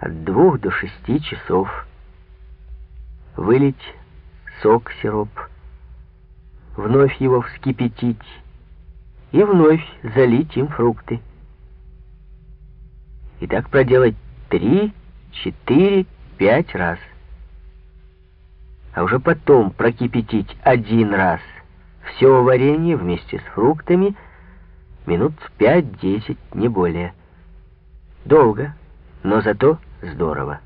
от двух до шести часов. Вылить сок, сироп, вновь его вскипятить и вновь залить им фрукты. И так проделать три, четыре, пять раз. А уже потом прокипятить один раз все варенье вместе с фруктами минут пять-десять, не более. Долго, но зато здорово.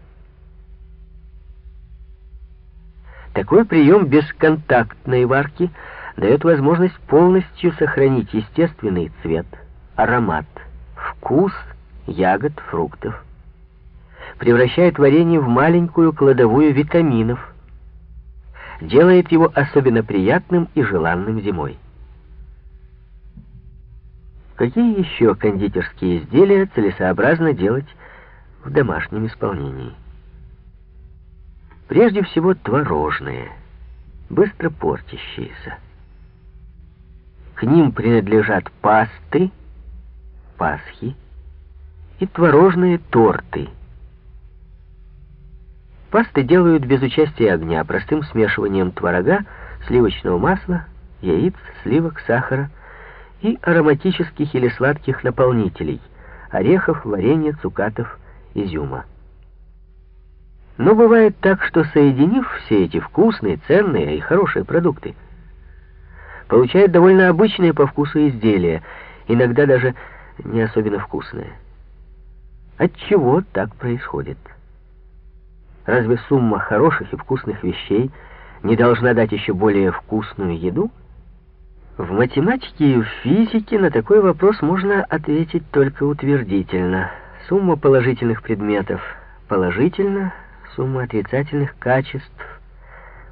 Такой прием бесконтактной варки дает возможность полностью сохранить естественный цвет, аромат, вкус ягод, фруктов. Превращает варенье в маленькую кладовую витаминов. Делает его особенно приятным и желанным зимой. Какие еще кондитерские изделия целесообразно делать в домашнем исполнении? Прежде всего творожные, быстро портящиеся. К ним принадлежат пасты, пасхи и творожные торты. Пасты делают без участия огня, простым смешиванием творога, сливочного масла, яиц, сливок, сахара и ароматических или сладких наполнителей, орехов, варенья, цукатов, изюма. Но бывает так, что соединив все эти вкусные, ценные и хорошие продукты, получает довольно обычные по вкусу изделия, иногда даже не особенно вкусные. От чего так происходит? Разве сумма хороших и вкусных вещей не должна дать еще более вкусную еду? В математике и в физике на такой вопрос можно ответить только утвердительно. Сумма положительных предметов положительна, сумма отрицательных качеств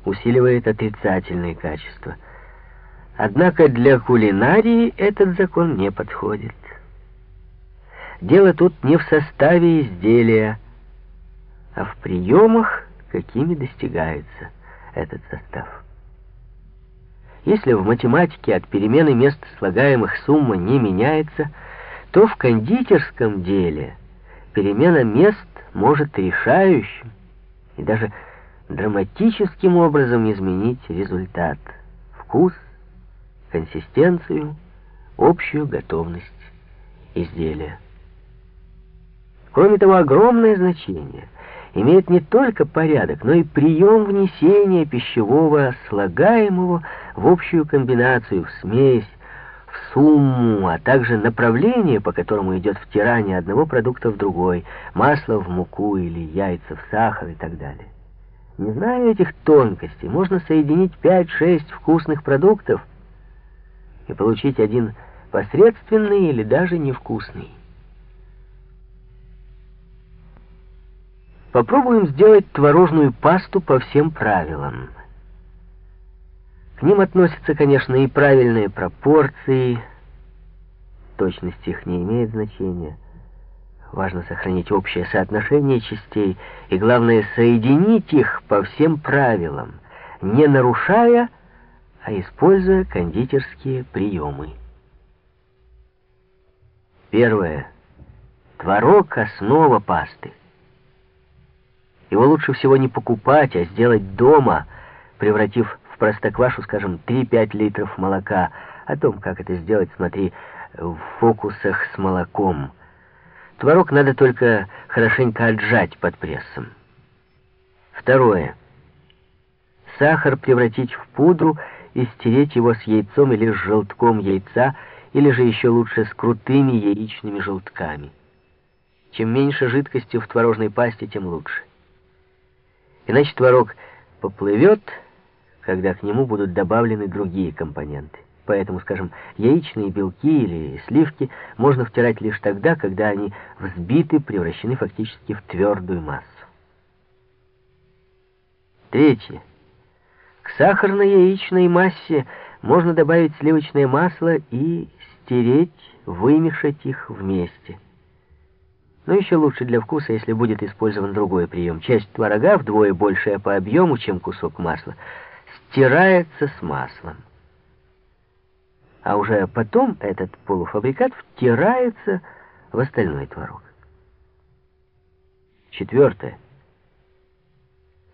усиливает отрицательные качества. Однако для кулинарии этот закон не подходит. Дело тут не в составе изделия, а в приемах, какими достигается этот состав. Если в математике от перемены мест слагаемых сумма не меняется, то в кондитерском деле перемена мест может решающим и даже драматическим образом изменить результат, вкус, консистенцию, общую готовность изделия. Кроме того, огромное значение имеет не только порядок, но и прием внесения пищевого слагаемого в общую комбинацию, в смесь, сумму, а также направление, по которому идет втирание одного продукта в другой, масло в муку или яйца в сахар и так далее. Не зная этих тонкостей, можно соединить 5-6 вкусных продуктов и получить один посредственный или даже невкусный. Попробуем сделать творожную пасту по всем правилам. К ним относятся, конечно, и правильные пропорции. Точность их не имеет значения. Важно сохранить общее соотношение частей и, главное, соединить их по всем правилам, не нарушая, а используя кондитерские приемы. Первое. Творог — основа пасты. Его лучше всего не покупать, а сделать дома, превратив в простоквашу, скажем, 3-5 литров молока. О том, как это сделать, смотри в фокусах с молоком. Творог надо только хорошенько отжать под прессом. Второе. Сахар превратить в пудру и стереть его с яйцом или с желтком яйца, или же еще лучше с крутыми яичными желтками. Чем меньше жидкости в творожной пасте, тем лучше иначе творог поплывет, когда к нему будут добавлены другие компоненты. Поэтому, скажем, яичные белки или сливки можно втирать лишь тогда, когда они взбиты, превращены фактически в твердую массу. Третье. К сахарной яичной массе можно добавить сливочное масло и стереть, вымешать их вместе. Но еще лучше для вкуса, если будет использован другой прием. Часть творога, вдвое большая по объему, чем кусок масла, стирается с маслом. А уже потом этот полуфабрикат втирается в остальной творог. Четвертое.